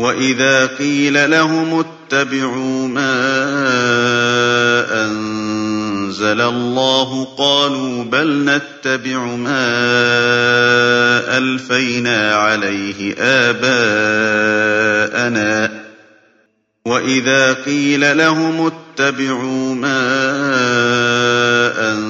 وَإِذَا قِيلَ لَهُمُ اتَّبِعُوا مَا أَنزَلَ اللَّهُ قَالُوا بَلْ نَتَّبِعُ مَا أَلْفَيْنَا عَلَيْهِ آبَاءَنَا ۚ وَإِذَا قِيلَ لَهُمُ اتَّبِعُوا مَا أَنزَلَ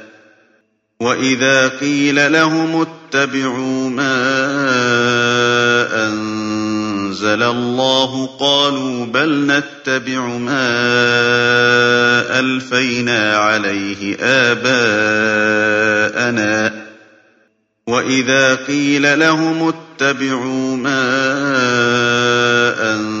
وَإِذَا قِيلَ لَهُمُ اتَّبِعُوا مَا أَنزَلَ اللَّهُ قَالُوا بَلْ نَتَّبِعُ مَا أَلْفَيْنَا عَلَيْهِ آبَاءَنَا ۚ وَإِذَا قِيلَ لَهُمُ اتَّبِعُوا مَا أَنزَلَ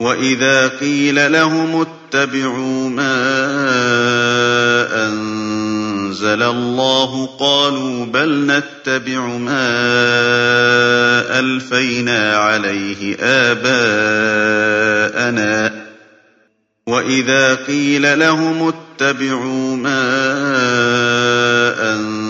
وَإِذَا قِيلَ لَهُمُ اتَّبِعُوا مَا أَنزَلَ اللَّهُ قَالُوا بَلْ نَتَّبِعُ مَا أَلْفَيْنَا عَلَيْهِ آبَاءَنَا ۚ وَإِذَا قِيلَ لَهُمُ اتَّبِعُوا مَا أَنزَلَ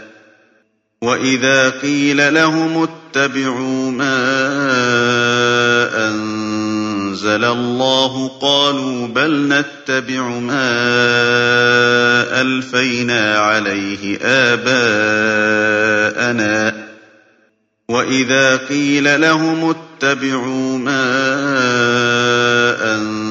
وَإِذَا قِيلَ لَهُمُ اتَّبِعُوا مَا أَنزَلَ اللَّهُ قَالُوا بَلْ نَتَّبِعُ مَا أَلْفَيْنَا عَلَيْهِ آبَاءَنَا ۚ وَإِذَا قِيلَ لَهُمُ اتَّبِعُوا مَا أَنزَلَ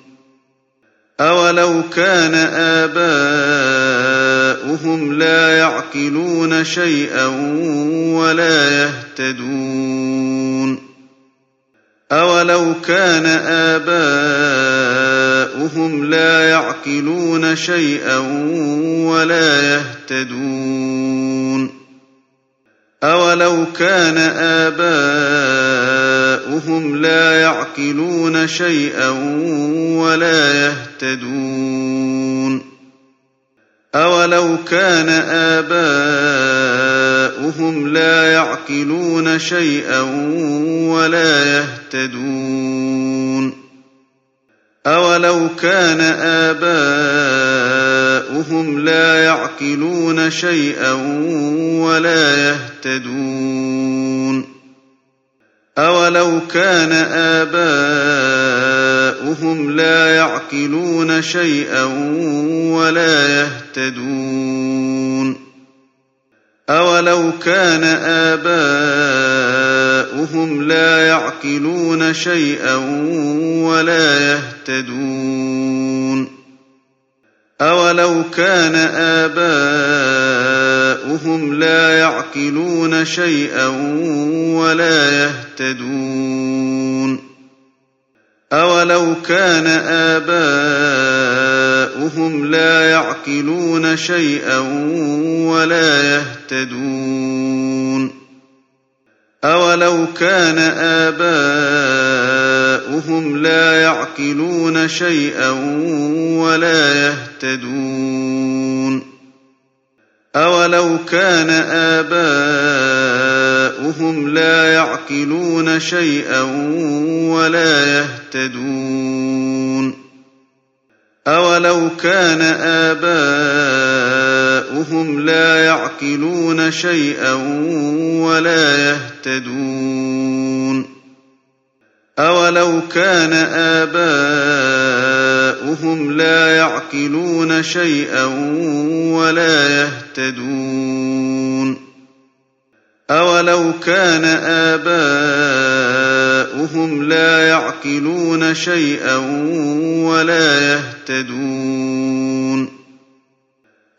أَوَلَوْ كَانَ آبَاؤُهُمْ لَا يَعْقِلُونَ شَيْئًا وَلَا يَهْتَدُونَ أَوَلَوْ كَانَ آبَاؤُهُمْ لَا يَعْقِلُونَ شَيْئًا وَلَا يَهْتَدُونَ أَوَلَوْ كَانَ آبَاؤُهُمْ لَا يَعْقِلُونَ شَيْئًا وَلَا يَهْتَدُونَ أَوَلَوْ كَانَ آبَاؤُهُمْ لَا يَعْقِلُونَ شَيْئًا وَلَا يَهْتَدُونَ أَوَلَوْ كَانَ آبَاؤُهُمْ لَا يَعْقِلُونَ شَيْئًا وَلَا يَهْتَدُونَ أَوَلَوْ كَانَ آبَاؤُهُمْ لَا يَعْقِلُونَ شَيْئًا وَلَا يَهْتَدُونَ أَوَلَوْ كَانَ آبَاؤُهُمْ لَا يَعْقِلُونَ شَيْئًا وَلَا يَهْتَدُونَ أَوَلَوْ كَانَ آبَاؤُهُمْ لَا يَعْقِلُونَ شَيْئًا وَلَا يَهْتَدُونَ أَوَلَوْ كَانَ آبَاؤُهُمْ لَا يَعْقِلُونَ شَيْئًا وَلَا يَهْتَدُونَ أَوَلَوْ كَانَ آبَاؤُهُمْ لَا يَعْقِلُونَ شَيْئًا وَلَا يَهْتَدُونَ أَوَلَوْ كَانَ آبَاؤُهُمْ لَا يَعْقِلُونَ شَيْئًا وَلَا يَهْتَدُونَ أَوَلَوْ كَانَ آبَاؤُهُمْ لَا يَعْقِلُونَ شَيْئًا وَلَا يَهْتَدُونَ أَوَلَوْ كَانَ آبَاؤُهُمْ لَا يَعْقِلُونَ شَيْئًا وَلَا يَهْتَدُونَ أَوَلَوْ كَانَ آبَاؤُهُمْ لَا يَعْقِلُونَ شَيْئًا وَلَا يَهْتَدُونَ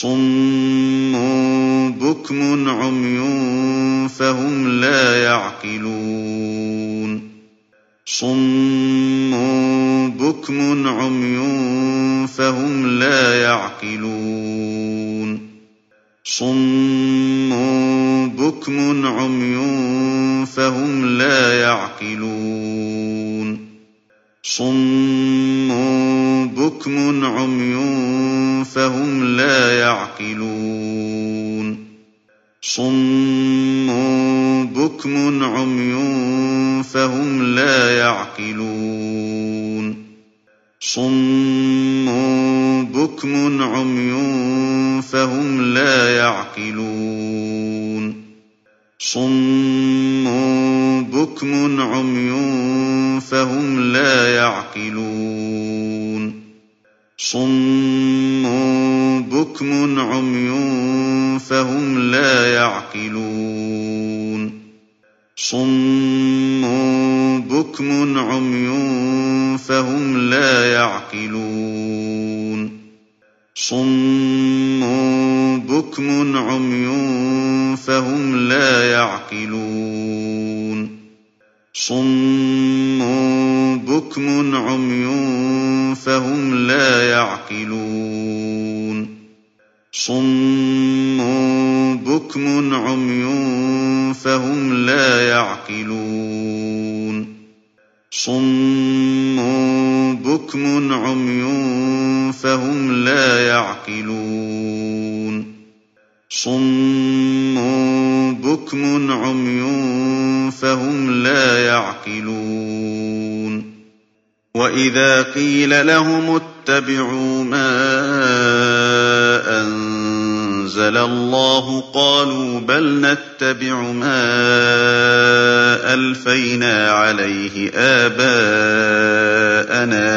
صُمٌّ بُكْمٌ عُمْيٌ فَهُمْ لَا يَعْقِلُونَ. صُمٌّ بُكْمٌ عُمْيٌ فَهُمْ لَا يَعْقِلُونَ. صُمٌّ بُكْمٌ عُمْيٌ فَهُمْ لَا يَعْقِلُونَ. صُمٌّ بُكْمٌ عُمْيٌ فَهُمْ لَا يَعْقِلُونَ. صُمٌّ بُكْمٌ عُمْيٌ فَهُمْ لَا يَعْقِلُونَ. صُمٌّ بُكْمٌ عُمْيٌ فَهُمْ لَا يَعْقِلُونَ. صُمٌّ بُكْمٌ عُمْيٌ فَهُمْ لَا يَعْقِلُونَ. صُمٌّ بُكْمٌ عُمْيٌ فَهُمْ لَا يَعْقِلُونَ. صُمٌّ بُكْمٌ عُمْيٌ فَهُمْ لَا يَعْقِلُونَ. صُمٌّ بُكْمٌ عُمْيٌ فَهُمْ لَا يَعْقِلُونَ. صُمٌّ بُكْمٌ عُمْيٌ فَهُمْ لَا يَعْقِلُونَ. صُمٌّ بُكْمٌ عُمْيٌ فَهُمْ لَا يَعْقِلُونَ. صُمٌّ بُكْمٌ عُمْيٌ فَهُمْ لَا يَعْقِلُونَ. صُمٌّ بُكْمٌ عُمْيٌ فَهُمْ لَا يَعْقِلُونَ. وَإِذَا قِيلَ لَهُمُ اتَّبِعُوا مَا أَنزَلَ اللَّهُ قَالُوا بَلْ نَتَّبِعُ مَا أَلْفَيْنَا عَلَيْهِ آبَاءَنَا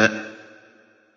ۚ.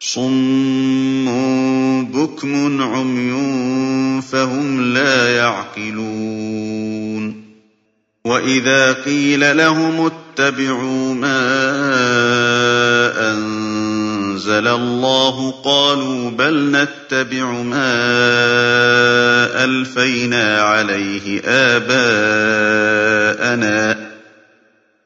صُمٌّ بُكْمٌ عُمْيٌ فَهُمْ لَا يَعْقِلُونَ وَإِذَا قِيلَ لَهُمُ اتَّبِعُوا مَا أَنزَلَ اللَّهُ قَالُوا بَلْ نَتَّبِعُ مَا أَلْفَيْنَا عَلَيْهِ آبَاءَنَا ۚ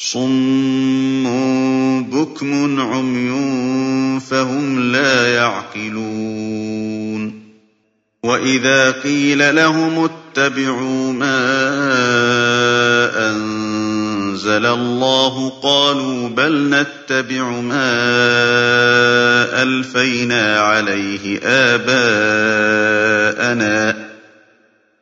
صُمٌّ بُكْمٌ عُمْيٌ فَهُمْ يعقلون وإذا قيل لهم اتبعوا ما أنزل الله قالوا بل نتبع ما ألفينا عليه آباءنا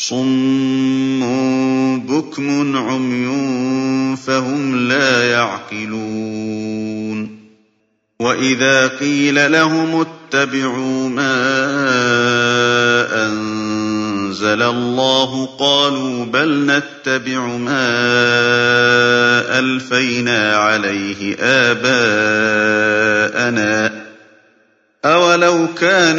صم بكم عمي فهم لا يعقلون وإذا قيل لهم اتبعوا ما أنزل الله قالوا بل نتبع ما ألفينا عليه آباءنا أولو كان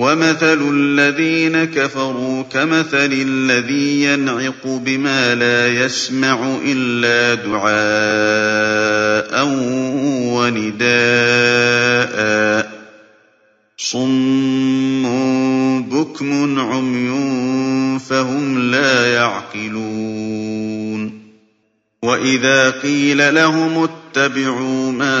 ومثل الذين كفروا كمثل الذي ينعق بما لا يسمع إلا دعاء ونداء صم بكم عمي فهم لا يعقلون وإذا قيل لهم اتبعوا ما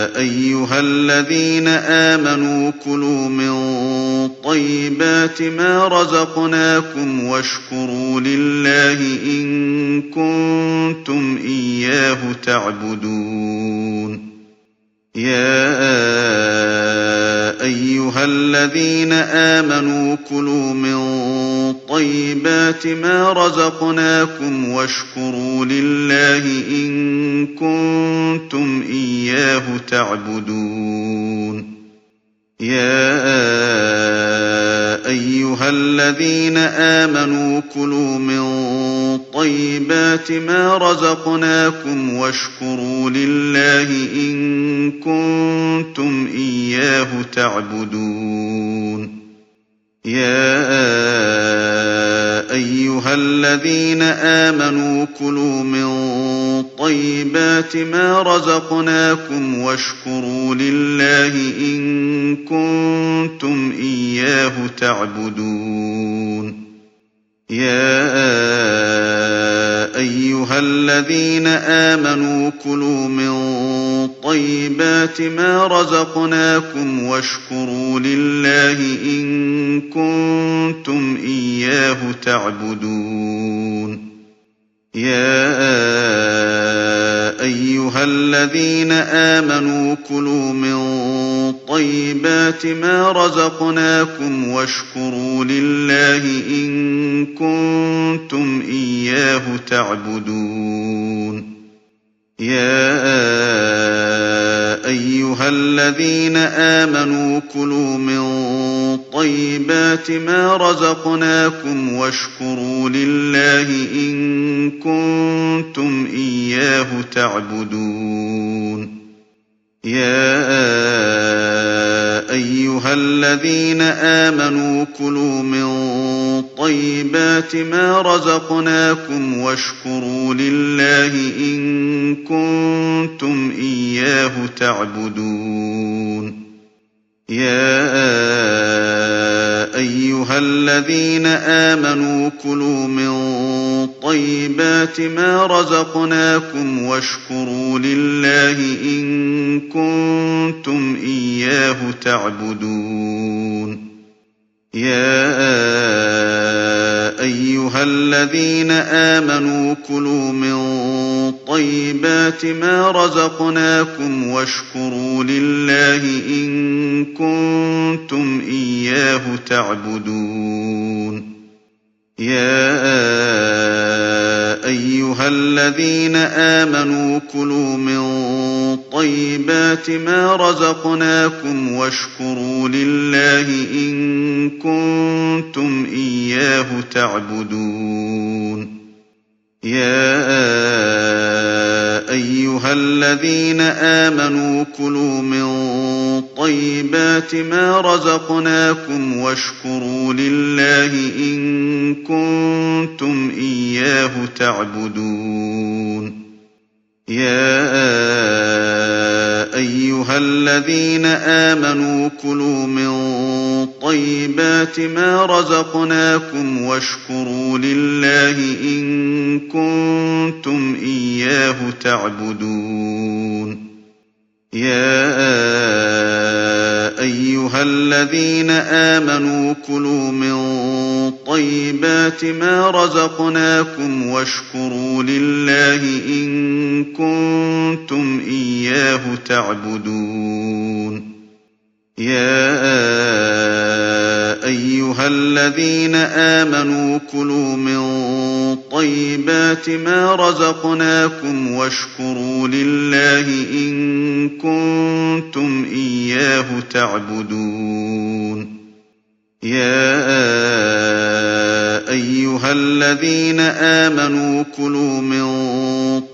أيها الذين آمنوا كلوا من طيبات ما رزقناكم واشكروا لله إن كنتم إياه تعبدون. يا أيها الذين آمنوا كلوا من طيبات ما رزقناكم واشكروا لله إن كنتم إياه تعبدون. يا أيها الذين آمنوا كلوا من طيبات ما رزقناكم واشكروا لله إن كنتم إياه تعبدون. يا أيها الذين آمنوا كلوا من طيبات ما رزقناكم واشكروا لله إن كنتم إياه تعبدون. يا أيها الذين آمنوا كلوا من طيبات ما رزقناكم واشكروا لله إن كنتم إياه تعبدون. يا أيها الذين آمنوا كلوا من طيبات ما رزقناكم واشكروا لله إن كنتم إياه تعبدون. يا أيها الذين آمنوا كلوا من طيبات ما رزقناكم واشكروا لله إن كنتم إياه تعبدون. يا أيها الذين آمنوا كلوا من طيبات ما رزقناكم واشكروا لله إن كنتم إياه تعبدون. يا أيها الذين آمنوا كلوا من طيبات ما رزقناكم واشكروا لله إن كنتم إياه تعبدون. يا أيها الذين آمنوا كلوا من طيبات ما رزقناكم واشكروا لله إن كنتم إياه تعبدون. يا أيها الذين آمنوا كلوا من طيبات ما رزقناكم واشكروا لله إن كنتم إياه تعبدون. يا أيها الذين آمنوا كلوا من طيبات ما رزقناكم واشكروا لله إن كنتم إياه تعبدون. يا أيها الذين آمنوا كلوا من طيبات ما رزقناكم واشكروا لله إن كنتم إياه تعبدون. يا أيها الذين آمنوا كلوا من طيبات ما رزقناكم واشكروا لله إن كنتم إياه تعبدون. يا أيها الذين آمنوا كلوا من طيبات ما رزقناكم واشكروا لله إن كنتم إياه تعبدون. يا أيها الذين آمنوا كلوا من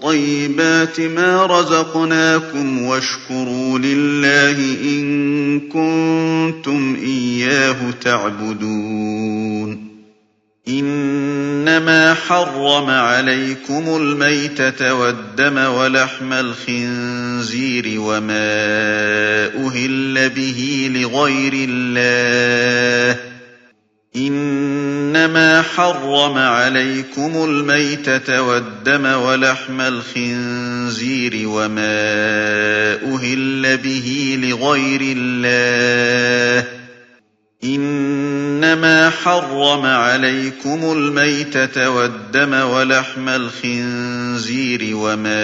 طيبات ما رزقناكم واشكروا لله إن كنتم إياه تعبدون. إنما حرم عليكم الميتة والدم ولحم الخنزير وما أهل به لغير الله. إنما حرم عليكم الميتة والدم ولحم الخنزير وما أهل به لغير الله. إنما حرم عليكم الميتة والدم ولحم الخنزير وما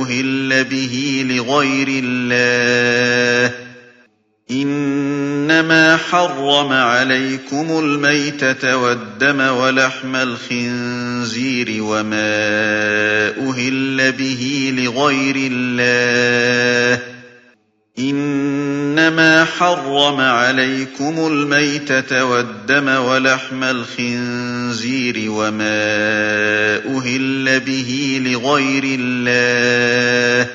أهل به لغير الله. إنما حرم عليكم الميتة والدم ولحم الخنزير وما أهل به لغير الله. إنما حرم عليكم الميتة والدم ولحم الخنزير وما أهل به لغير الله.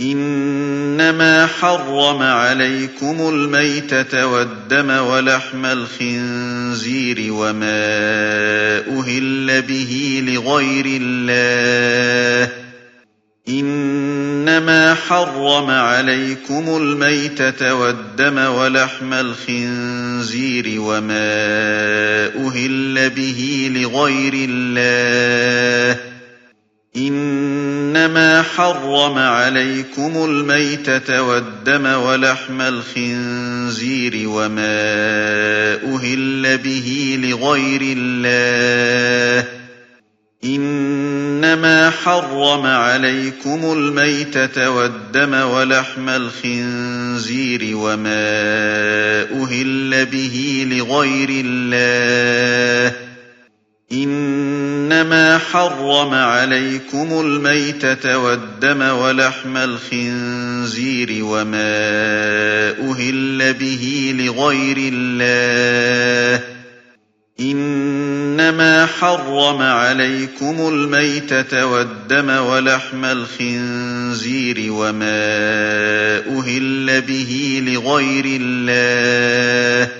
إنما حرم عليكم الميتة والدم ولحم الخنزير وما أهل به لغير الله. إنما حرم عليكم الميتة والدم ولحم الخنزير وما أهل به لغير الله. إنما حرم عليكم الميتة والدم ولحم الخنزير وما أهل به لغير الله. إنما حرم عليكم الميتة والدم ولحم الخنزير وما أهل به لغير الله. إنما حرم عليكم الميتة والدم ولحم الخنزير وما أهل به لغير الله. إنما حرم عليكم الميتة والدم ولحم الخنزير وما أهل به لغير الله.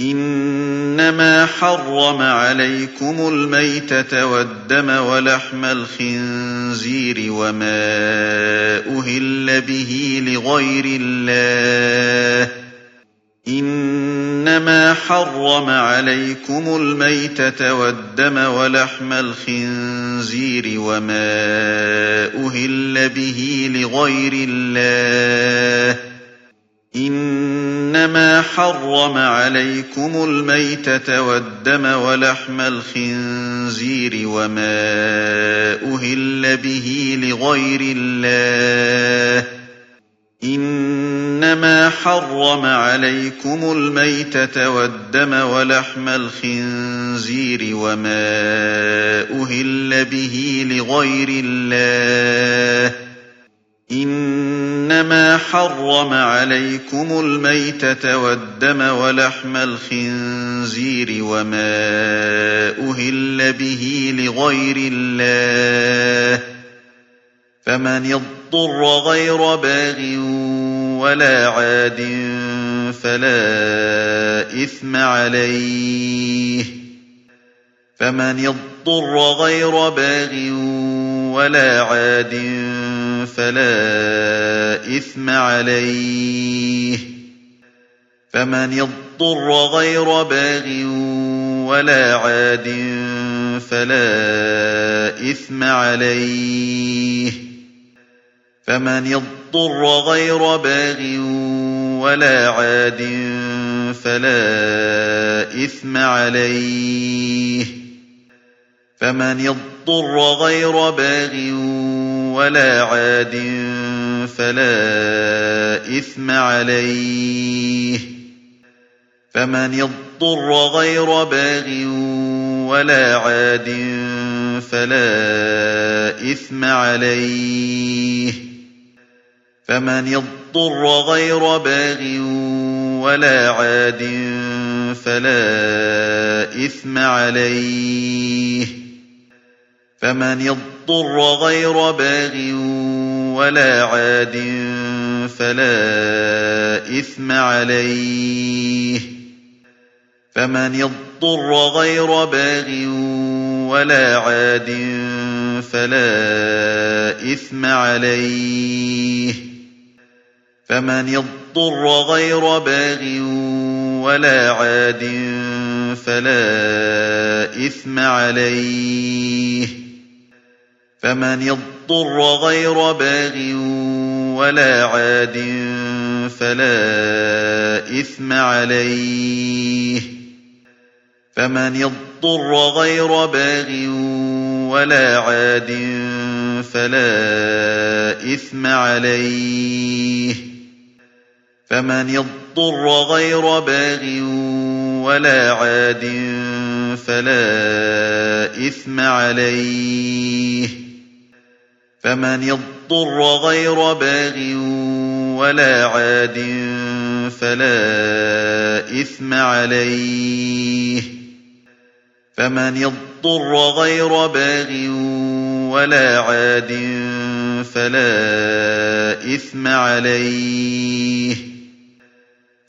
إنما حرم عليكم الميتة والدم ولحم الخنزير وما أهل به لغير الله. إنما حرم عليكم الميتة والدم ولحم الخنزير وما أهل به لغير الله. إنما حرم عليكم الميتة والدم ولحم الخنزير وما أهل به لغير الله. إنما حرم عليكم الميتة والدم ولحم الخنزير وما أهل به لغير الله. إنما حرم عليكم الميتة والدم ولحم الخنزير وما أهل به لغير الله. فمن اضطر غير باغ ولا عاد فلا إثم عليه. فمن اضطر غير باغ ولا عاد فلا إثم عليه. فمن اضطر غير باغ ولا عاد فلا إثم عليه. فمن اضطر غير باغ ولا عاد فلا إثم عليه. فمن اضطر غير باغ ولا عاد فلا إثم عليه. فمن اضطر غير باغ ولا عاد فلا إثم عليه. فمن اضطر غير باغ ولا عاد فلا إثم عليه فمن اضطر غير باغ ولا عاد فلا إثم عليه فمن اضطر غير باغ ولا عاد فلا إثم عليه فمن اضطر غير باغ ولا عاد فلا إثم عليه. فمن اضطر غير باغ ولا عاد فلا إثم عليه. فمن اضطر غير باغ ولا عاد فلا إثم عليه. فمن اضطر غير باغ ولا عاد فلا إثم عليه. فمن اضطر غير باغ ولا عاد فلا إثم عليه. فمن اضطر غير باغ ولا عاد فلا إثم عليه.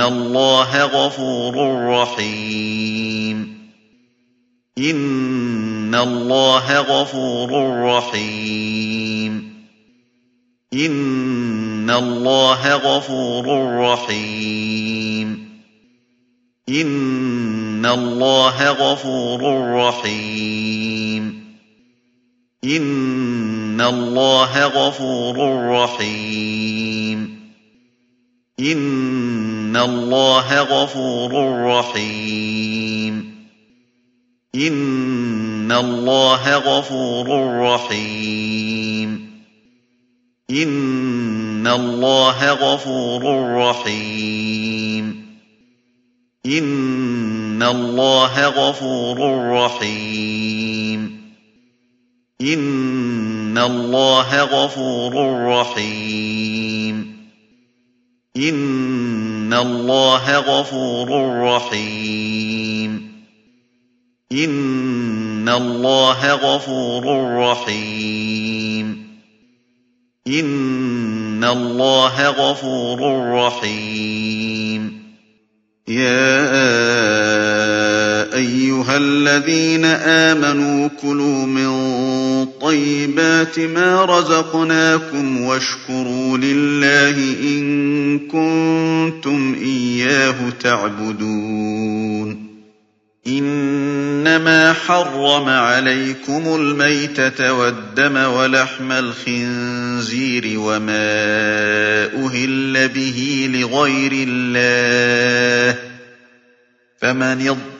الله غفور رحيم. إن إِنَّ اللَّهَ غَفُورٌ رَّحِيمٌ. إِنَّ اللَّهَ غَفُورٌ رَّحِيمٌ. إِنَّ اللَّهَ غَفُورٌ رَّحِيمٌ. إِنَّ اللَّهَ غَفُورٌ رَّحِيمٌ. إِنَّ اللَّهَ غَفُورٌ رَّحِيمٌ إِنَّ اللَّهَ غَفُورٌ رَّحِيمٌ إِنَّ اللَّهَ غَفُورٌ رَّحِيمٌ إِنَّ اللَّهَ غَفُورٌ رَّحِيمٌ إِنَّ اللَّهَ غَفُورٌ رَّحِيمٌ إِنَّ اللَّهَ غَفُورٌ رَّحِيمٌ إِنَّ اللَّهَ غَفُورٌ رَّحِيمٌ إِنَّ اللَّهَ غَفُورٌ رَّحِيمٌ يَا أَيُّهَا الَّذِينَ آمَنُوا كُلُوا مِن طَيِّبَاتِ مَا رَزَقْنَاكُمْ وَاشْكُرُوا لِلَّهِ إِن كُنتُمْ إِيَّاهُ تَعْبُدُونَ. إِنَّمَا حَرَّمَ عَلَيْكُمُ الْمَيْتَةَ وَالدَّمَ وَلَحْمَ الْخِنزِيرِ وَمَا أُهِلَّ بِهِ لِغَيْرِ اللَّهِ ۖ. فَمَنِ اضْطُرَّ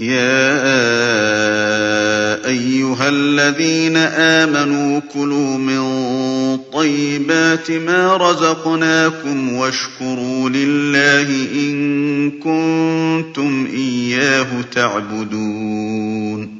يَا أَيُّهَا الَّذِينَ آمَنُوا كُلُوا مِن طَيِّبَاتِ مَا رَزَقْنَاكُمْ وَاشْكُرُوا لِلَّهِ إِن كُنتُمْ إِيَّاهُ تَعْبُدُونَ.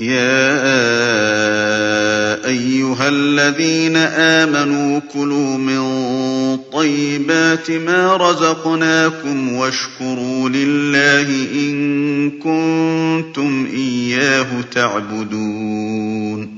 يَا أَيُّهَا الَّذِينَ آمَنُوا كُلُوا مِن طَيِّبَاتِ مَا رَزَقْنَاكُمْ وَاشْكُرُوا لِلَّهِ إِن كُنتُمْ إِيَّاهُ تَعْبُدُونَ.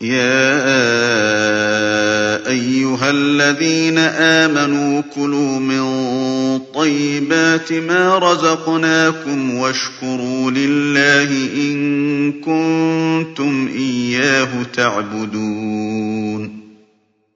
يَا أَيُّهَا الَّذِينَ آمَنُوا كُلُوا مِن طَيِّبَاتِ مَا رَزَقْنَاكُمْ وَاشْكُرُوا لِلَّهِ إِن كُنتُمْ إِيَّاهُ تَعْبُدُونَ.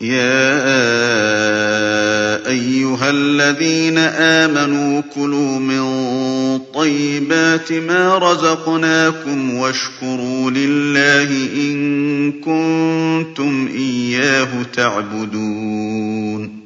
يَا أَيُّهَا الَّذِينَ آمَنُوا كُلُوا مِن طَيِّبَاتِ مَا رَزَقْنَاكُمْ وَاشْكُرُوا لِلَّهِ إِن كُنتُمْ إِيَّاهُ تَعْبُدُونَ.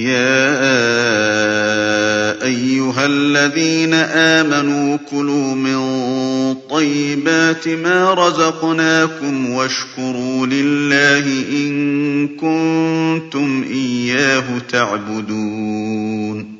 يَا أَيُّهَا الَّذِينَ آمَنُوا كُلُوا مِن طَيِّبَاتِ مَا رَزَقْنَاكُمْ وَاشْكُرُوا لِلَّهِ إِن كُنتُمْ إِيَّاهُ تَعْبُدُونَ.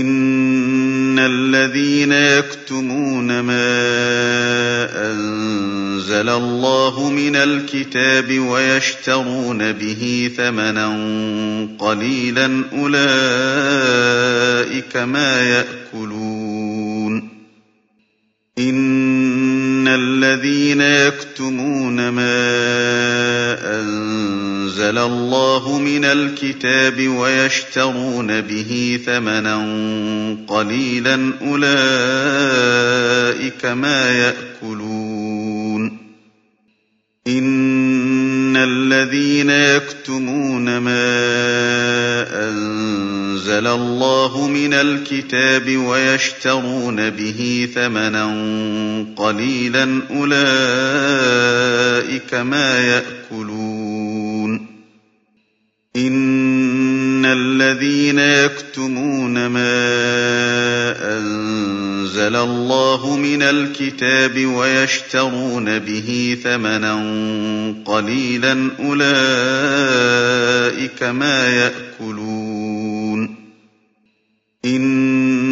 إِنَّ الَّذِينَ يَكْتُمُونَ مَا أَنزَلَ اللَّهُ مِنَ الْكِتَابِ وَيَشْتَرُونَ بِهِ ثَمَنًا قَلِيلًا أُولَٰئِكَ مَا يَأْكُلُونَ إِنَّ الَّذِينَ يَكْتُمُونَ مَا أَنزَلَ اللَّهُ مِنَ الْكِتَابِ وَيَشْتَرُونَ بِهِ ثَمَنًا قَلِيلًا أُولَٰئِكَ مَا يَأْكُلُونَ. الَّذِينَ يَكْتُمُونَ مَا أَنزَلَ اللَّهُ مِنَ الْكِتَابِ وَيَشْتَرُونَ بِهِ ثَمَنًا قَلِيلًا أُولَٰئِكَ مَا يَأْكُلُونَ إِنَّ الَّذِينَ يَكْتُمُونَ مَا أَنزَلَ اللَّهُ مِنَ الْكِتَابِ وَيَشْتَرُونَ بِهِ ثَمَنًا قَلِيلًا أُولَٰئِكَ مَا يَأْكُلُونَ إِنَّ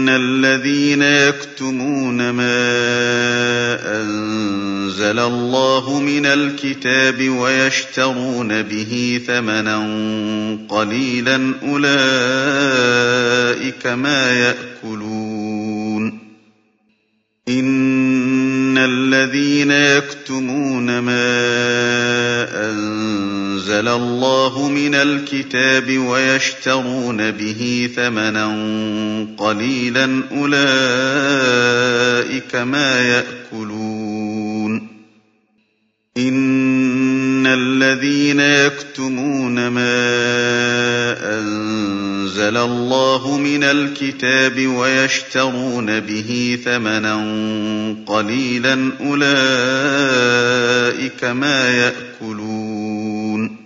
إِنَّ الَّذِينَ يَكْتُمُونَ مَا أَنزَلَ اللَّهُ مِنَ الْكِتَابِ وَيَشْتَرُونَ بِهِ ثَمَنًا قَلِيلًا أُولَٰئِكَ مَا يَأْكُلُونَ الَّذِينَ يَكْتُمُونَ مَا أَنزَلَ اللَّهُ مِنَ الْكِتَابِ وَيَشْتَرُونَ بِهِ ثَمَنًا قَلِيلًا أُولَٰئِكَ مَا يَأْكُلُونَ. إِنَّ الَّذِينَ يَكْتُمُونَ مَا أَنزَلَ اللَّهُ مِنَ الْكِتَابِ وَيَشْتَرُونَ بِهِ ثَمَنًا قَلِيلًا أُولَٰئِكَ مَا يَأْكُلُونَ.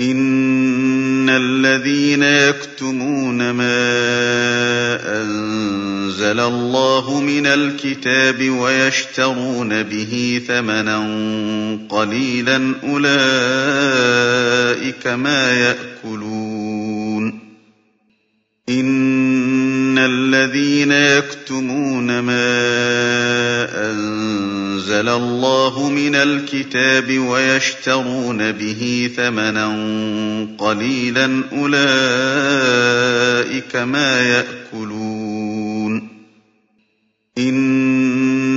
إِنَّ الَّذِينَ يَكْتُمُونَ مَا أَنزَلَ اللَّهُ مِنَ الْكِتَابِ وَيَشْتَرُونَ بِهِ ثَمَنًا قَلِيلًا أُولَٰئِكَ مَا يَأْكُلُونَ. إِنَّ الَّذِينَ يَكْتُمُونَ مَا أَنزَلَ اللَّهُ مِنَ الْكِتَابِ وَيَشْتَرُونَ بِهِ ثَمَنًا قَلِيلًا أُولَٰئِكَ مَا يَأْكُلُونَ إِنَّ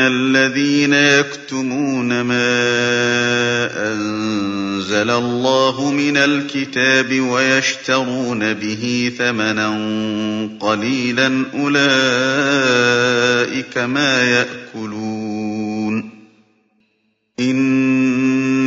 إِنَّ الذين يكتمون ما أنزل الله من الكتاب ويشترون به ثمنا قليلا أولئك ما يأكلون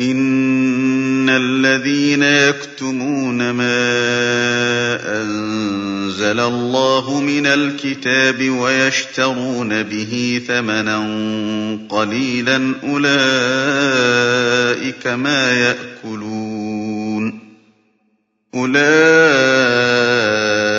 إِنَّ الَّذِينَ يَكْتُمُونَ مَا أَنزَلَ اللَّهُ مِنَ الْكِتَابِ وَيَشْتَرُونَ بِهِ ثَمَنًا قَلِيلًا أُولَٰئِكَ مَا يَأْكُلُونَ أُولَٰئِكَ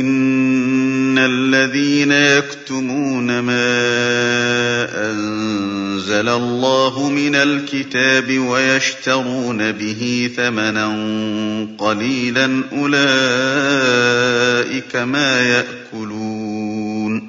إِنَّ الَّذِينَ يَكْتُمُونَ مَا أَنزَلَ اللَّهُ مِنَ الْكِتَابِ وَيَشْتَرُونَ بِهِ ثَمَنًا قَلِيلًا أُولَٰئِكَ مَا يَأْكُلُونَ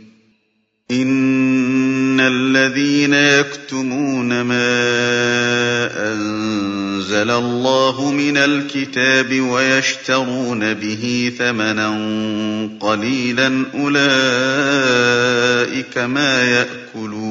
إِنَّ الَّذِينَ يَكْتُمُونَ مَا أَنزَلَ اللَّهُ مِنَ الْكِتَابِ وَيَشْتَرُونَ بِهِ ثَمَنًا قَلِيلًا أُولَٰئِكَ مَا يَأْكُلُونَ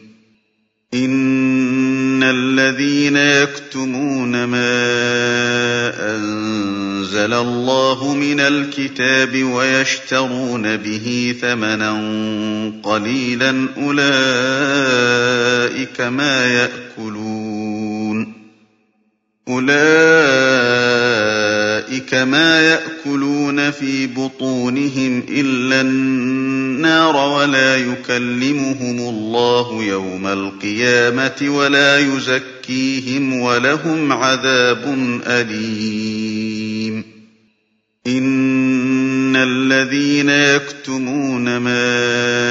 إِنَّ الَّذِينَ يَكْتُمُونَ مَا أَنزَلَ اللَّهُ مِنَ الْكِتَابِ وَيَشْتَرُونَ بِهِ ثَمَنًا قَلِيلًا أُولَٰئِكَ مَا يَأْكُلُونَ أُولَٰئِكَ مَا يَأْكُلُونَ فِي بُطُونِهِمْ إِلَّا النَّارَ وَلَا يُكَلِّمُهُمُ اللَّهُ يَوْمَ الْقِيَامَةِ وَلَا يُزَكِّيهِمْ وَلَهُمْ عَذَابٌ أَلِيمٌ. إِنَّ الَّذِينَ يَكْتُمُونَ مَا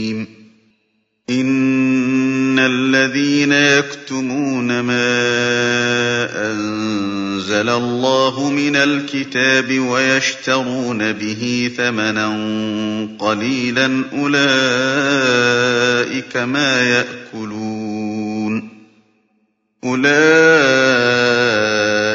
إِنَّ الَّذِينَ يَكْتُمُونَ مَا أَنزَلَ اللَّهُ مِنَ الْكِتَابِ وَيَشْتَرُونَ بِهِ ثَمَنًا قَلِيلًا أُولَٰئِكَ مَا يَأْكُلُونَ أُولَٰئِكَ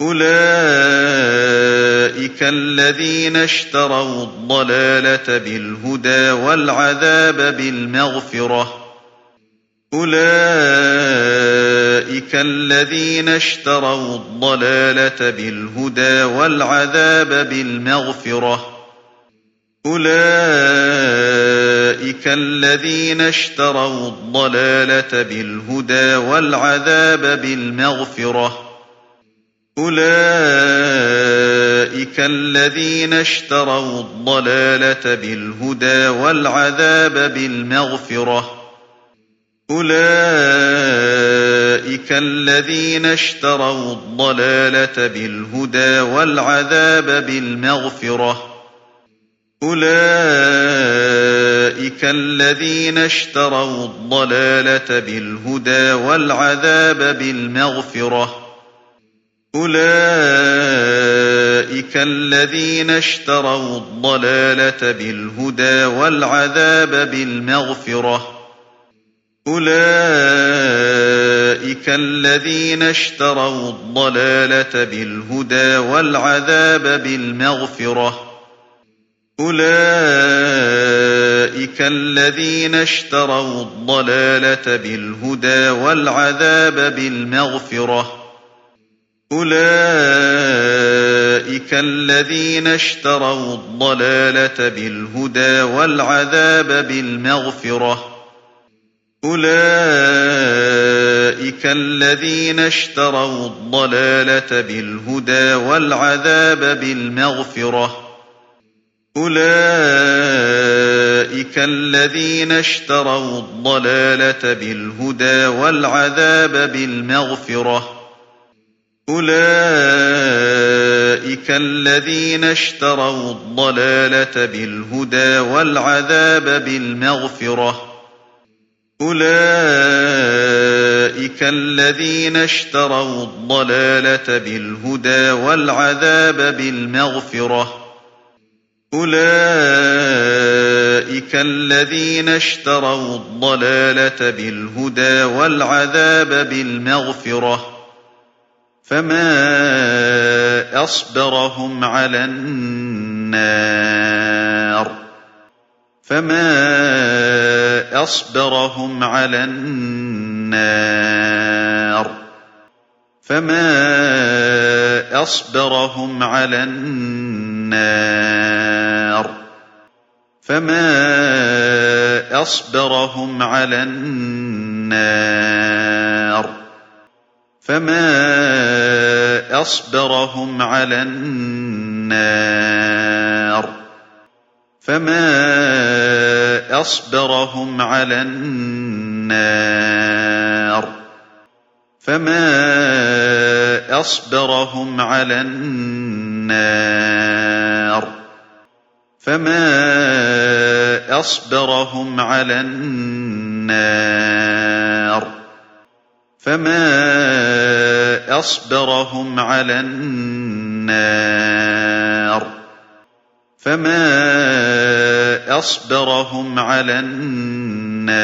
أُولَٰئِكَ الَّذِينَ اشْتَرَوُا الضَّلَالَةَ بِالْهُدَىٰ وَالْعَذَابَ بِالْمَغْفِرَةِ. أُولَٰئِكَ الَّذِينَ اشْتَرَوُا الضَّلَالَةَ بِالْهُدَىٰ وَالْعَذَابَ بِالْمَغْفِرَةِ. أُولَٰئِكَ الَّذِينَ اشْتَرَوُا الضَّلَالَةَ بِالْهُدَىٰ وَالْعَذَابَ بِالْمَغْفِرَةِ. أُولَٰئِكَ الَّذِينَ اشْتَرَوُا الضَّلَالَةَ بِالْهُدَىٰ وَالْعَذَابَ بِالْمَغْفِرَةِ أُولَٰئِكَ الَّذِينَ اشْتَرَوُا الضَّلَالَةَ بِالْهُدَىٰ وَالْعَذَابَ بِالْمَغْفِرَةِ أُولَٰئِكَ الَّذِينَ اشْتَرَوُا الضَّلَالَةَ بِالْهُدَىٰ وَالْعَذَابَ بِالْمَغْفِرَةِ أُولَٰئِكَ الَّذِينَ اشْتَرَوُا الضَّلَالَةَ بِالْهُدَىٰ وَالْعَذَابَ بِالْمَغْفِرَةِ. أُولَٰئِكَ الَّذِينَ اشْتَرَوُا الضَّلَالَةَ بِالْهُدَىٰ وَالْعَذَابَ بِالْمَغْفِرَةِ. أُولَٰئِكَ الَّذِينَ اشْتَرَوُا الضَّلَالَةَ بِالْهُدَىٰ وَالْعَذَابَ بِالْمَغْفِرَةِ. أُولَٰئِكَ الَّذِينَ اشْتَرَوُا الضَّلَالَةَ بِالْهُدَىٰ وَالْعَذَابَ بِالْمَغْفِرَةِ. أُولَٰئِكَ الَّذِينَ اشْتَرَوُا الضَّلَالَةَ بِالْهُدَىٰ وَالْعَذَابَ بِالْمَغْفِرَةِ. أُولَٰئِكَ الَّذِينَ اشْتَرَوُا الضَّلَالَةَ بِالْهُدَىٰ وَالْعَذَابَ بِالْمَغْفِرَةِ. أُولَٰئِكَ الَّذِينَ اشْتَرَوُا الضَّلَالَةَ بِالْهُدَىٰ وَالْعَذَابَ بِالْمَغْفِرَةِ أُولَٰئِكَ الَّذِينَ اشْتَرَوُا الضَّلَالَةَ بِالْهُدَىٰ وَالْعَذَابَ بِالْمَغْفِرَةِ أُولَٰئِكَ الَّذِينَ اشْتَرَوُا الضَّلَالَةَ بِالْهُدَىٰ وَالْعَذَابَ بِالْمَغْفِرَةِ فَمَا أَصْبَرَهُمْ عَلَى النَّارِ فَمَا أَصْبَرَهُمْ عَلَى النَّارِ فَمَا أَصْبَرَهُمْ عَلَى النَّارِ فَمَا أَصْبَرَهُمْ عَلَى النَّارِ فَمَا أَصْبَرَهُمْ عَلَى النَّارِ فَمَا أَصْبَرَهُمْ عَلَى النَّارِ فَمَا أَصْبَرَهُمْ عَلَى النَّارِ فَمَا أَصْبَرَهُمْ عَلَى النَّارِ فَمَا أَصْبَرَهُمْ عَلَى النَّارِ فَمَا أَصْبَرَهُمْ عَلَى النَّارِ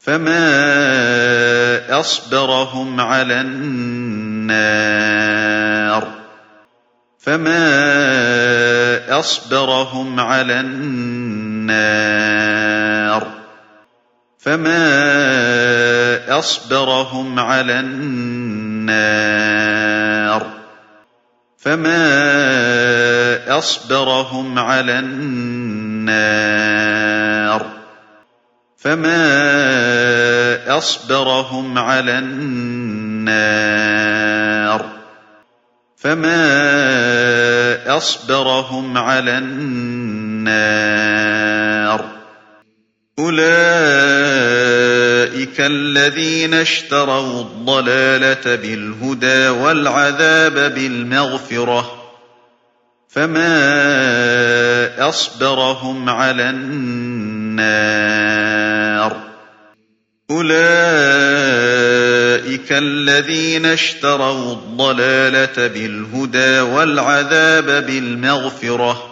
فَمَا أَصْبَرَهُمْ عَلَى النَّارِ فَمَا أَصْبَرَهُمْ عَلَى النَّارِ فَمَا أَصْبَرَهُمْ عَلَى النَّارِ فَمَا أَصْبَرَهُمْ عَلَى النَّارِ فَمَا أَصْبَرَهُمْ عَلَى النَّارِ فَمَا أَصْبَرَهُمْ عَلَى النَّارِ أُولَٰئِكَ الَّذِينَ اشْتَرَوُا الضَّلَالَةَ بِالْهُدَىٰ وَالْعَذَابَ بِالْمَغْفِرَةِ فَمَا أَصْبَرَهُمْ عَلَى النَّارِ أُولَٰئِكَ الَّذِينَ اشْتَرَوُا الضَّلَالَةَ بِالْهُدَىٰ وَالْعَذَابَ بِالْمَغْفِرَةِ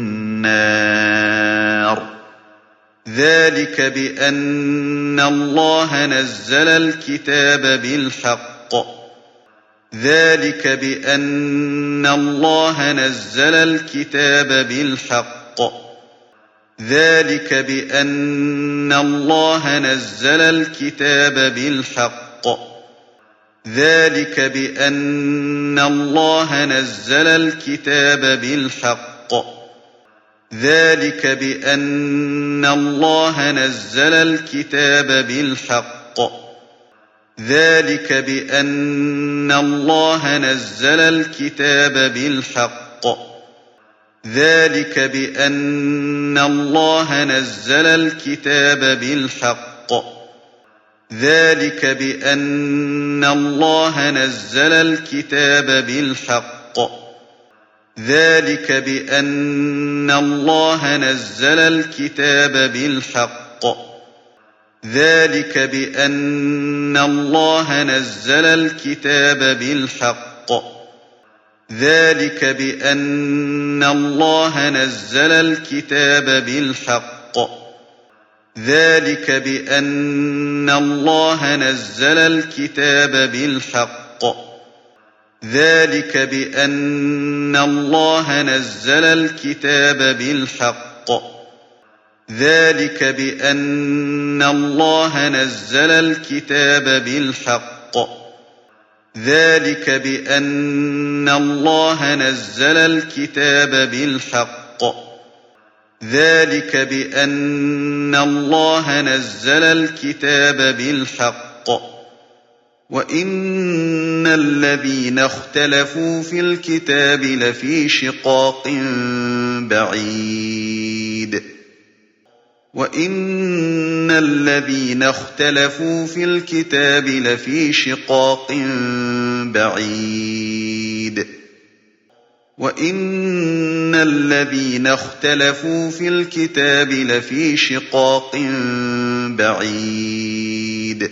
ذلك بأن الله نزل الكتاب بالحق. ذلك بأن الله نزل الكتاب بالحق. ذلك بأن الله نزل الكتاب بالحق. ذلك بأن الله نزل الكتاب بالحق. ذلك بأن الله نزل الكتاب بالحق. ذلك بأن الله نزل الكتاب بالحق. ذلك بأن الله نزل الكتاب بالحق. ذلك بأن الله نزل الكتاب بالحق. ذلك بأن الله نزل الكتاب بالحق. ذلك بأن الله نزل الكتاب بالحق. ذلك بأن الله نزل الكتاب بالحق. ذلك بأن الله نزل الكتاب بالحق. ذلك بأن الله نزل الكتاب بالحق. ذلك بأن الله نزل الكتاب بالحق. ذلك بأن الله نزل الكتاب بالحق. ذلك بأن الله نزل الكتاب بالحق. وإن الذين اختلفوا في الكتاب لفي شقاق بعيد وَإِنَّ الَّذِينَ اخْتَلَفُوا فِي الْكِتَابِ لَفِي شِقَاقٍ بَعِيدٍ وَإِنَّ الَّذِينَ اخْتَلَفُوا فِي الْكِتَابِ لَفِي شِقَاقٍ بَعِيدٍ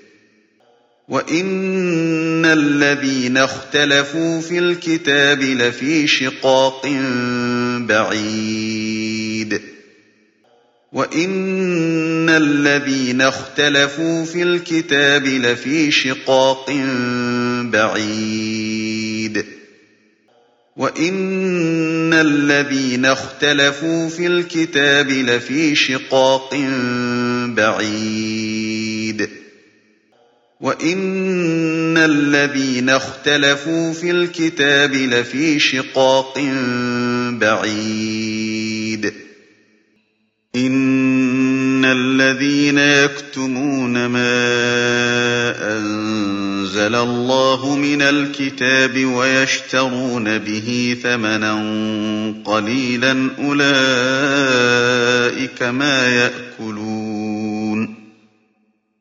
وَإِنَّ الَّذِينَ اخْتَلَفُوا فِي الْكِتَابِ لَفِي شِقَاقٍ بَعِيدٍ وَإِنَّ الَّذِينَ اخْتَلَفُوا فِي الْكِتَابِ لَفِي شِقَاقٍ بَعِيدٍ وَإِنَّ الَّذِينَ اخْتَلَفُوا فِي الْكِتَابِ لَفِي شِقَاقٍ بَعِيدٍ وَإِنَّ الَّذِينَ اخْتَلَفُوا فِي الْكِتَابِ لَفِي شِقَاقٍ بَعِيدٍ إِنَّ الَّذِينَ يَكْتُمُونَ مَا أَنزَلَ اللَّهُ مِنَ الْكِتَابِ وَيَشْتَرُونَ بِهِ ثَمَنًا قَلِيلًا أُولَٰئِكَ مَا يَأْكُلُونَ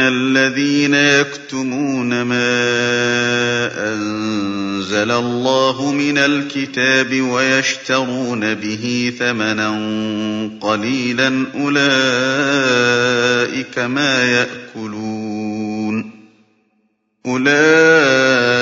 الَّذِينَ يَكْتُمُونَ مَا أَنزَلَ اللَّهُ مِنَ الْكِتَابِ وَيَشْتَرُونَ بِهِ ثَمَنًا قَلِيلًا أُولَٰئِكَ مَا يَأْكُلُونَ أُولَٰئِكَ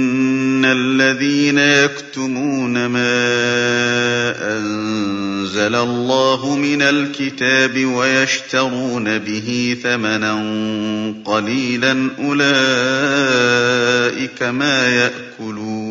إِنَّ الَّذِينَ يَكْتُمُونَ مَا أَنزَلَ اللَّهُ مِنَ الْكِتَابِ وَيَشْتَرُونَ بِهِ ثَمَنًا قَلِيلًا أُولَٰئِكَ مَا يَأْكُلُونَ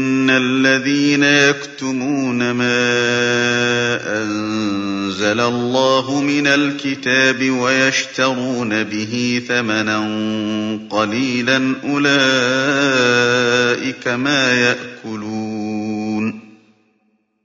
الَّذِينَ يَكْتُمُونَ مَا أَنزَلَ اللَّهُ مِنَ الْكِتَابِ وَيَشْتَرُونَ بِهِ ثَمَنًا قَلِيلًا أُولَٰئِكَ مَا يَأْكُلُونَ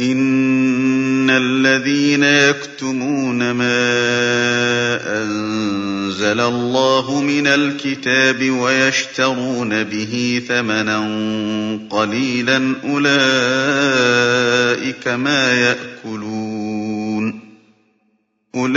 إِنَّ الَّذِينَ يَكْتُمُونَ مَا أَنزَلَ اللَّهُ مِنَ الْكِتَابِ وَيَشْتَرُونَ بِهِ ثَمَنًا قَلِيلًا أُولَٰئِكَ مَا يَأْكُلُونَ أُولَٰئِكَ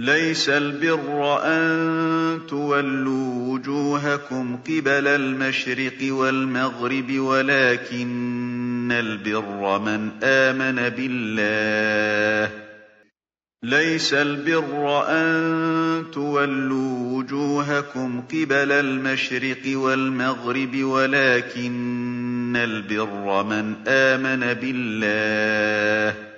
لَيْسَ الْبِرَّ أَن تُوَلُّوا وُجُوهَكُمْ قِبَلَ الْمَشْرِقِ وَالْمَغْرِبِ وَلَٰكِنَّ الْبِرَّ مَنْ آمَنَ بِاللَّهِ. لَيْسَ الْبِرَّ أَن تُوَلُّوا وُجُوهَكُمْ قِبَلَ الْمَشْرِقِ وَالْمَغْرِبِ وَلَٰكِنَّ الْبِرَّ مَنْ آمَنَ بِاللَّهِ.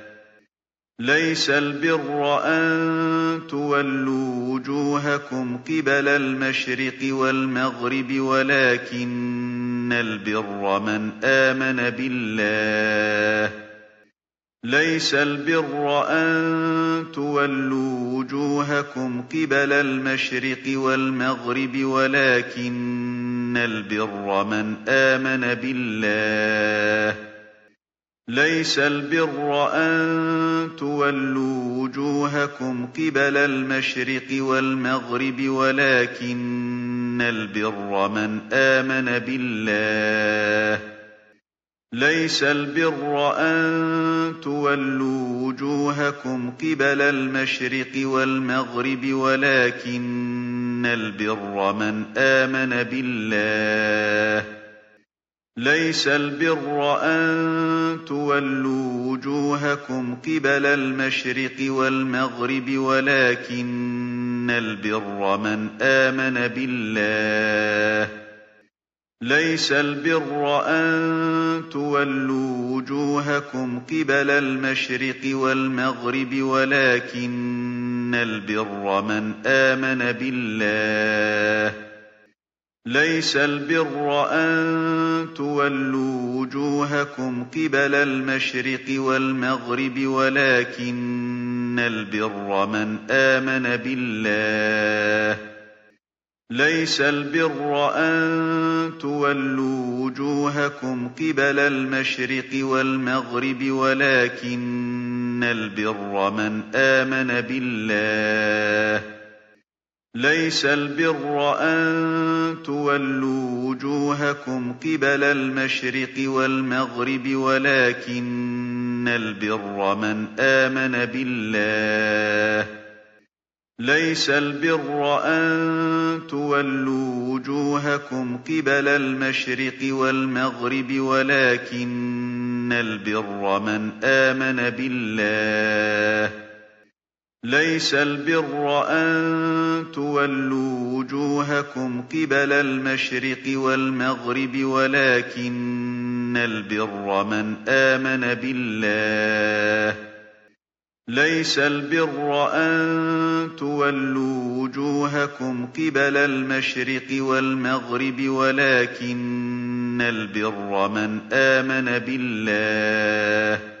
لَيْسَ الْبِرَّ أَن تُوَلُّوا وُجُوهَكُمْ قِبَلَ الْمَشْرِقِ وَالْمَغْرِبِ وَلَٰكِنَّ الْبِرَّ مَنْ آمَنَ بِاللَّهِ. لَيْسَ الْبِرَّ أَن تُوَلُّوا وُجُوهَكُمْ قِبَلَ الْمَشْرِقِ وَالْمَغْرِبِ وَلَٰكِنَّ الْبِرَّ مَنْ آمَنَ بِاللَّهِ. لَيْسَ الْبِرَّ أَن تُوَلُّوا وُجُوهَكُمْ قِبَلَ الْمَشْرِقِ وَالْمَغْرِبِ وَلَٰكِنَّ الْبِرَّ مَنْ آمَنَ بِاللَّهِ. لَيْسَ الْبِرَّ أَن تُوَلُّوا وُجُوهَكُمْ قِبَلَ الْمَشْرِقِ وَالْمَغْرِبِ وَلَٰكِنَّ الْبِرَّ مَنْ آمَنَ بِاللَّهِ. لَيْسَ الْبِرَّ أَن تُوَلُّوا وُجُوهَكُمْ قِبَلَ الْمَشْرِقِ وَالْمَغْرِبِ وَلَٰكِنَّ الْبِرَّ مَنْ آمَنَ بِاللَّهِ. لَيْسَ الْبِرَّ أَن تُوَلُّوا وُجُوهَكُمْ قِبَلَ الْمَشْرِقِ وَالْمَغْرِبِ وَلَٰكِنَّ الْبِرَّ مَنْ آمَنَ بِاللَّهِ. لَيْسَ الْبِرَّ أَن تُوَلُّوا وُجُوهَكُمْ قِبَلَ الْمَشْرِقِ وَالْمَغْرِبِ وَلَٰكِنَّ الْبِرَّ مَنْ آمَنَ بِاللَّهِ. لَيْسَ الْبِرَّ أَن تُوَلُّوا وُجُوهَكُمْ قِبَلَ الْمَشْرِقِ وَالْمَغْرِبِ وَلَٰكِنَّ الْبِرَّ مَنْ آمَنَ بِاللَّهِ. لَيْسَ الْبِرَّ أَن تُوَلُّوا وُجُوهَكُمْ قِبَلَ الْمَشْرِقِ وَالْمَغْرِبِ وَلَٰكِنَّ الْبِرَّ مَنْ آمَنَ بِاللَّهِ. لَيْسَ الْبِرَّ أَن تُوَلُّوا وُجُوهَكُمْ قِبَلَ الْمَشْرِقِ وَالْمَغْرِبِ وَلَٰكِنَّ الْبِرَّ مَنْ آمَنَ بِاللَّهِ. لَيْسَ الْبِرَّ أَن تُوَلُّوا وُجُوهَكُمْ قِبَلَ الْمَشْرِقِ وَالْمَغْرِبِ وَلَٰكِنَّ الْبِرَّ مَنْ آمَنَ بِاللَّهِ. لَيْسَ الْبِرَّ أَن تُوَلُّوا وُجُوهَكُمْ قِبَلَ الْمَشْرِقِ وَالْمَغْرِبِ وَلَٰكِنَّ الْبِرَّ مَنْ آمَنَ بِاللَّهِ.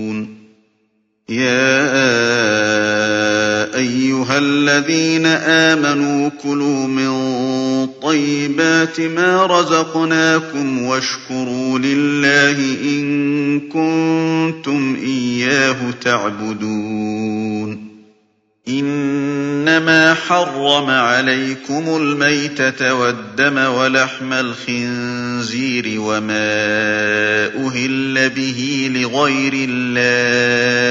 يا أيها الذين آمنوا كلوا من طيبات ما رزقناكم واشكروا لله إن كنتم إياه تعبدون. إنما حرم عليكم الميتة والدم ولحم الخنزير وما أهل به لغير الله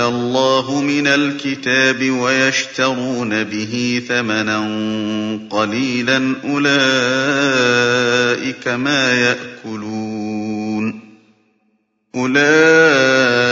الله من الكتاب ويشترون به ثمنا قليلا أولئك ما يأكلون. أولئك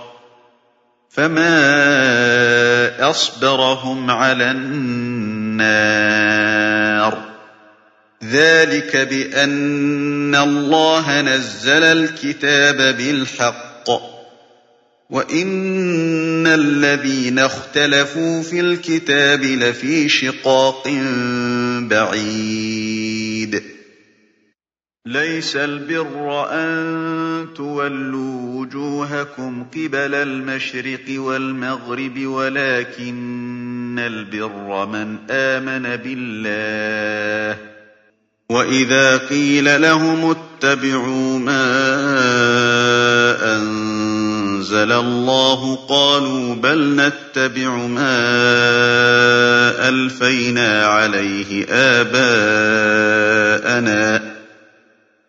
فما أصبرهم على النار ذلك بأن الله نزل الكتاب بالحق وإن الذين اختلفوا في الكتاب لفي شقاق بعيد ليس البر أن تولوا وجوهكم قبل المشرق والمغرب ولكن البر من آمن بالله. وإذا قيل لهم اتبعوا ما أنزل الله قالوا بل نتبع ما ألفينا عليه آباءنا.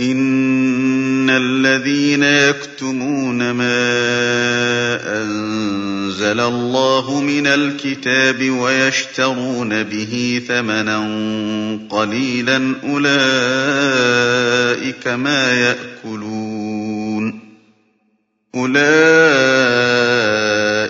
إن الذين يكتمون ما أنزل الله من الكتاب ويشترون به ثمنا قليلا أولئك ما يأكلون أولئك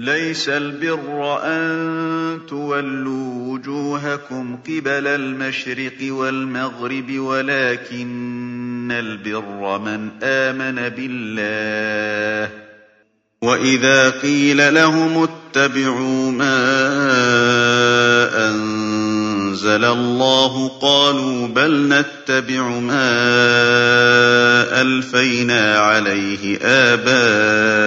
ليس البر أن تولوا وجوهكم قبل المشرق والمغرب ولكن البر من آمن بالله. وإذا قيل لهم اتبعوا ما أنزل الله قالوا بل نتبع ما ألفينا عليه آباءنا.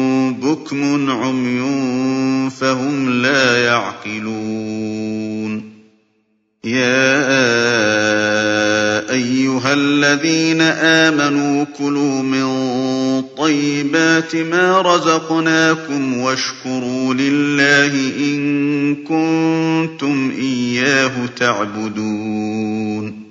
بُكْمٌ عُمْيٌ فَهُمْ لَا يَعْقِلُونَ. يَا أَيُّهَا الَّذِينَ آمَنُوا كُلُوا مِن طَيِّبَاتِ مَا رَزَقْنَاكُمْ وَاشْكُرُوا لِلَّهِ إِن كُنتُمْ إِيَّاهُ تَعْبُدُونَ.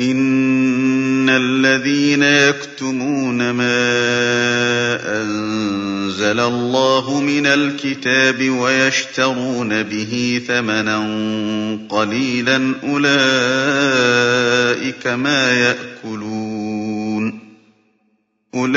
إِنَّ الَّذِينَ يَكْتُمُونَ مَا أَنزَلَ اللَّهُ مِنَ الْكِتَابِ وَيَشْتَرُونَ بِهِ ثَمَنًا قَلِيلًا أُولَٰئِكَ مَا يَأْكُلُونَ أُولَٰئِكَ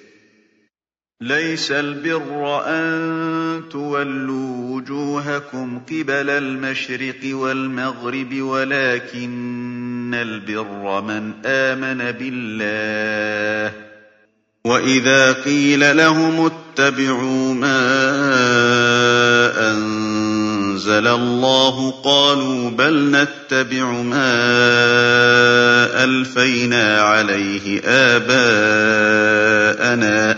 لَيْسَ الْبِرَّ أَن تُوَلُّوا وُجُوهَكُمْ قِبَلَ الْمَشْرِقِ وَالْمَغْرِبِ وَلَٰكِنَّ الْبِرَّ مَنْ آمَنَ بِاللَّهِ. وَإِذَا قِيلَ لَهُمُ اتَّبِعُوا مَا أَنزَلَ اللَّهُ قَالُوا بَلْ نَتَّبِعُ مَا أَلْفَيْنَا عَلَيْهِ آبَاءَنَا ۚ.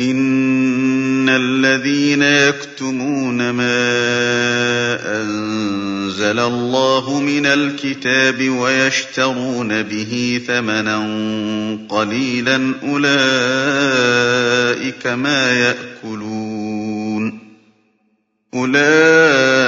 إن الذين يكتمون ما أنزل الله من الكتاب ويشترون به ثمنا قليلا أولئك ما يأكلون أولئك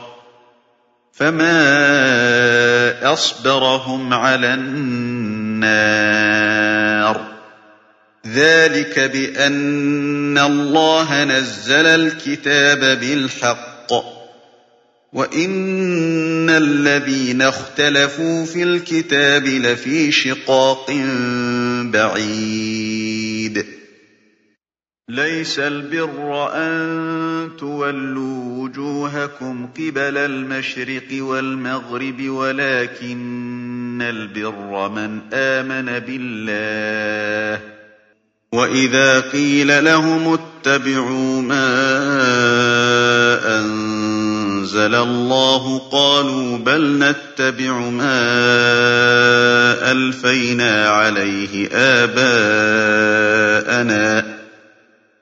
فما أصبرهم على النار ذلك بأن الله نزل الكتاب بالحق وإن الذين اختلفوا في الكتاب لفي شقاق بعيد ليس البر أن تولوا وجوهكم قبل المشرق والمغرب ولكن البر من آمن بالله. وإذا قيل لهم اتبعوا ما أنزل الله قالوا بل نتبع ما ألفينا عليه آباءنا.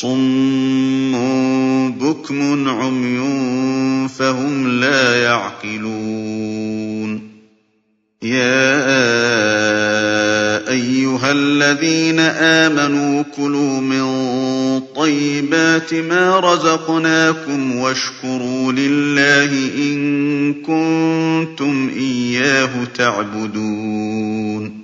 صم بكم عمي فهم لا يعقلون. يا أيها الذين آمنوا كلوا من طيبات ما رزقناكم واشكروا لله إن كنتم إياه تعبدون.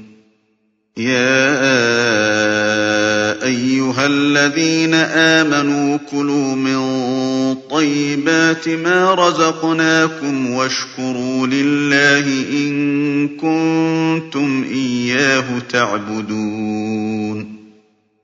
يَا أَيُّهَا الَّذِينَ آمَنُوا كُلُوا مِن طَيِّبَاتِ مَا رَزَقْنَاكُمْ وَاشْكُرُوا لِلَّهِ إِن كُنتُمْ إِيَّاهُ تَعْبُدُونَ.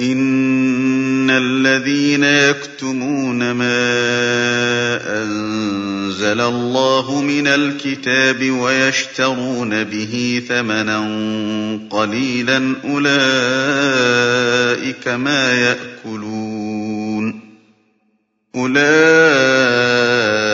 إِنَّ الَّذِينَ يَكْتُمُونَ مَا أَنزَلَ اللَّهُ مِنَ الْكِتَابِ وَيَشْتَرُونَ بِهِ ثَمَنًا قَلِيلًا أُولَٰئِكَ مَا يَأْكُلُونَ أُولَٰئِكَ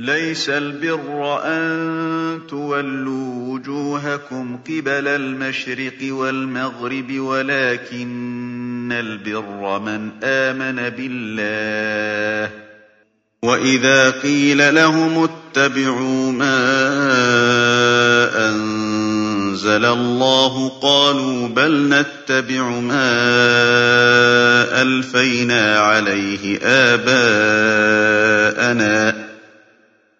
لَيْسَ الْبِرَّ أَن تُوَلُّوا وُجُوهَكُمْ قِبَلَ الْمَشْرِقِ وَالْمَغْرِبِ وَلَٰكِنَّ الْبِرَّ مَنْ آمَنَ بِاللَّهِ ۗ. وَإِذَا قِيلَ لَهُمُ اتَّبِعُوا مَا أَنزَلَ اللَّهُ قَالُوا بَلْ نَتَّبِعُ مَا أَلْفَيْنَا عَلَيْهِ آبَاءَنَا ۚ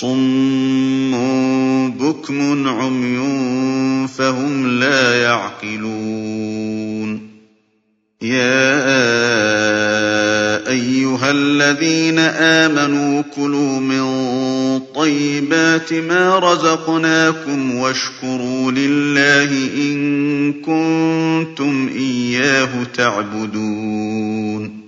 صُمٌّ بُكْمٌ عُمْيٌ فَهُمْ لَا يَعْقِلُونَ. يَا أَيُّهَا الَّذِينَ آمَنُوا كُلُوا مِن طَيِّبَاتِ مَا رَزَقْنَاكُمْ وَاشْكُرُوا لِلَّهِ إِن كُنتُمْ إِيَّاهُ تَعْبُدُونَ.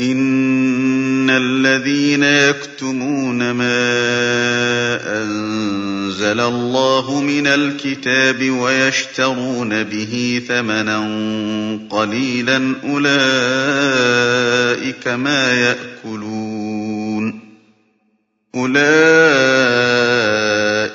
إِنَّ الَّذِينَ يَكْتُمُونَ مَا أَنزَلَ اللَّهُ مِنَ الْكِتَابِ وَيَشْتَرُونَ بِهِ ثَمَنًا قَلِيلًا أُولَٰئِكَ مَا يَأْكُلُونَ أُولَٰئِكَ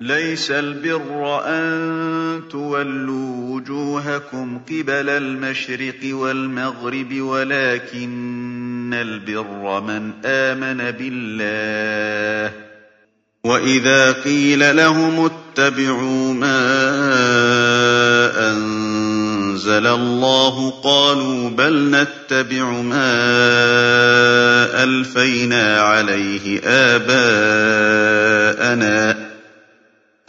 لَيْسَ الْبِرَّ أَن تُوَلُّوا وُجُوهَكُمْ قِبَلَ الْمَشْرِقِ وَالْمَغْرِبِ وَلَٰكِنَّ الْبِرَّ مَنْ آمَنَ بِاللَّهِ. وَإِذَا قِيلَ لَهُمُ اتَّبِعُوا مَا أَنزَلَ اللَّهُ قَالُوا بَلْ نَتَّبِعُ مَا أَلْفَيْنَا عَلَيْهِ آبَاءَنَا ۚ.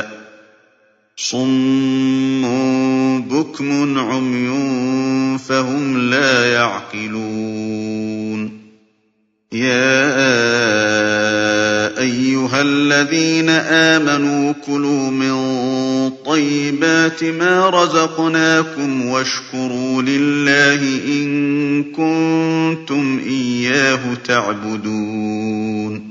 ۚ صُمٌّ بُكْمٌ عُمْيٌ فَهُمْ لَا يَعْقِلُونَ. يَا أَيُّهَا الَّذِينَ آمَنُوا كُلُوا مِن طَيِّبَاتِ مَا رَزَقْنَاكُمْ وَاشْكُرُوا لِلَّهِ إِن كُنتُمْ إِيَّاهُ تَعْبُدُونَ.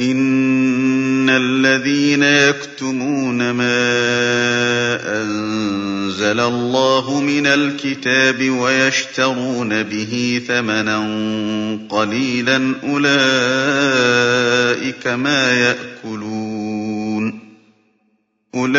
إِنَّ الَّذِينَ يَكْتُمُونَ مَا أَنزَلَ اللَّهُ مِنَ الْكِتَابِ وَيَشْتَرُونَ بِهِ ثَمَنًا قَلِيلًا أُولَٰئِكَ مَا يَأْكُلُونَ أُولَٰئِكَ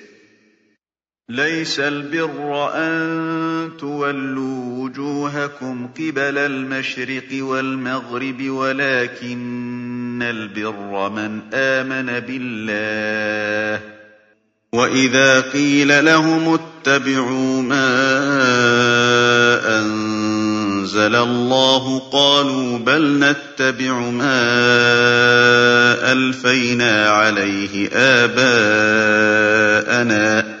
لَيْسَ الْبِرَّ أَن تُوَلُّوا وُجُوهَكُمْ قِبَلَ الْمَشْرِقِ وَالْمَغْرِبِ وَلَٰكِنَّ الْبِرَّ مَنْ آمَنَ بِاللَّهِ. وَإِذَا قِيلَ لَهُمُ اتَّبِعُوا مَا أَنزَلَ اللَّهُ قَالُوا بَلْ نَتَّبِعُ مَا أَلْفَيْنَا عَلَيْهِ آبَاءَنَا ۚ.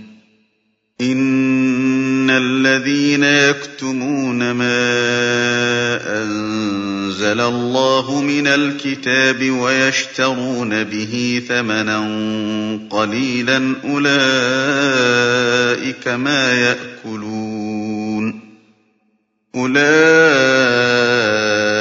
إِنَّ الَّذِينَ يَكْتُمُونَ مَا أَنزَلَ اللَّهُ مِنَ الْكِتَابِ وَيَشْتَرُونَ بِهِ ثَمَنًا قَلِيلًا أُولَٰئِكَ مَا يَأْكُلُونَ أُولَٰئِكَ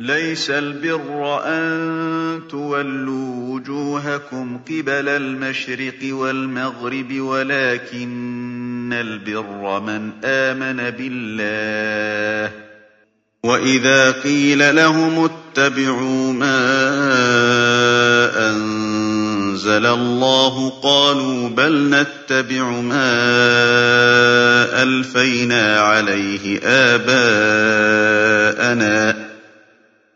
لَيْسَ الْبِرَّ أَن تُوَلُّوا وُجُوهَكُمْ قِبَلَ الْمَشْرِقِ وَالْمَغْرِبِ وَلَٰكِنَّ الْبِرَّ مَنْ آمَنَ بِاللَّهِ ۗ. وَإِذَا قِيلَ لَهُمُ اتَّبِعُوا مَا أَنزَلَ اللَّهُ قَالُوا بَلْ نَتَّبِعُ مَا أَلْفَيْنَا عَلَيْهِ آبَاءَنَا ۚ.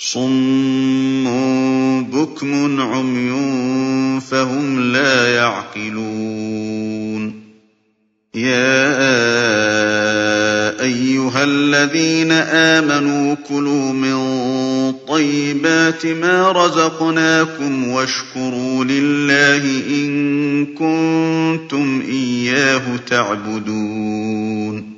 صُمٌّ بُكْمٌ عُمْيٌ فَهُمْ لَا يَعْقِلُونَ. أَيُّهَا الَّذِينَ آمَنُوا كُلُوا مِن طَيِّبَاتِ مَا رَزَقْنَاكُمْ وَاشْكُرُوا لِلَّهِ إِن كُنتُمْ إِيَّاهُ تَعْبُدُونَ.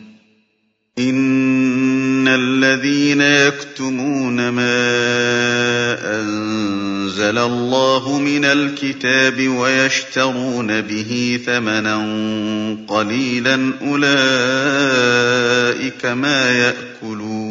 إِنَّ الَّذِينَ يَكْتُمُونَ مَا أَنزَلَ اللَّهُ مِنَ الْكِتَابِ وَيَشْتَرُونَ بِهِ ثَمَنًا قَلِيلًا أُولَٰئِكَ مَا يَأْكُلُونَ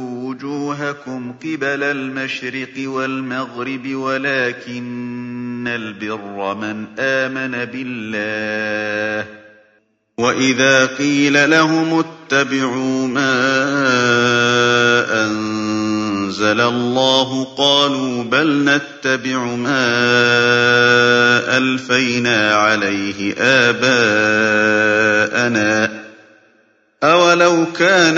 وجوهكم قبل المشرق والمغرب ولكن البر من آمن بالله وإذا قيل لهم اتبعوا ما أنزل الله قالوا بل نتبع ما ألفينا عليه آباءنا أَوَلَوْ كَانَ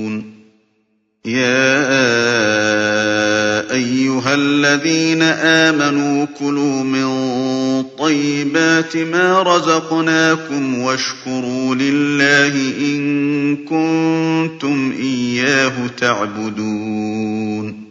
يَا أَيُّهَا الَّذِينَ آمَنُوا كُلُوا مِن طَيِّبَاتِ مَا رَزَقْنَاكُمْ وَاشْكُرُوا لِلَّهِ إِن كُنتُمْ إِيَّاهُ تَعْبُدُونَ.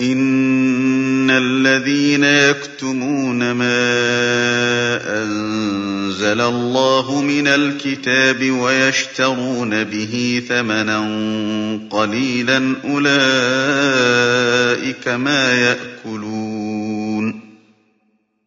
إِنَّ الَّذِينَ يَكْتُمُونَ مَا أَنزَلَ اللَّهُ مِنَ الْكِتَابِ وَيَشْتَرُونَ بِهِ ثَمَنًا قَلِيلًا أُولَٰئِكَ مَا يَأْكُلُونَ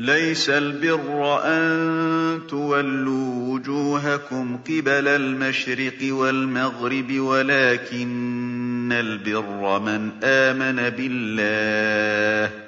لَيْسَ الْبِرَّ أَن تُوَلُّوا وُجُوهَكُمْ قِبَلَ الْمَشْرِقِ وَالْمَغْرِبِ وَلَٰكِنَّ الْبِرَّ مَنْ آمَنَ بِاللَّهِ.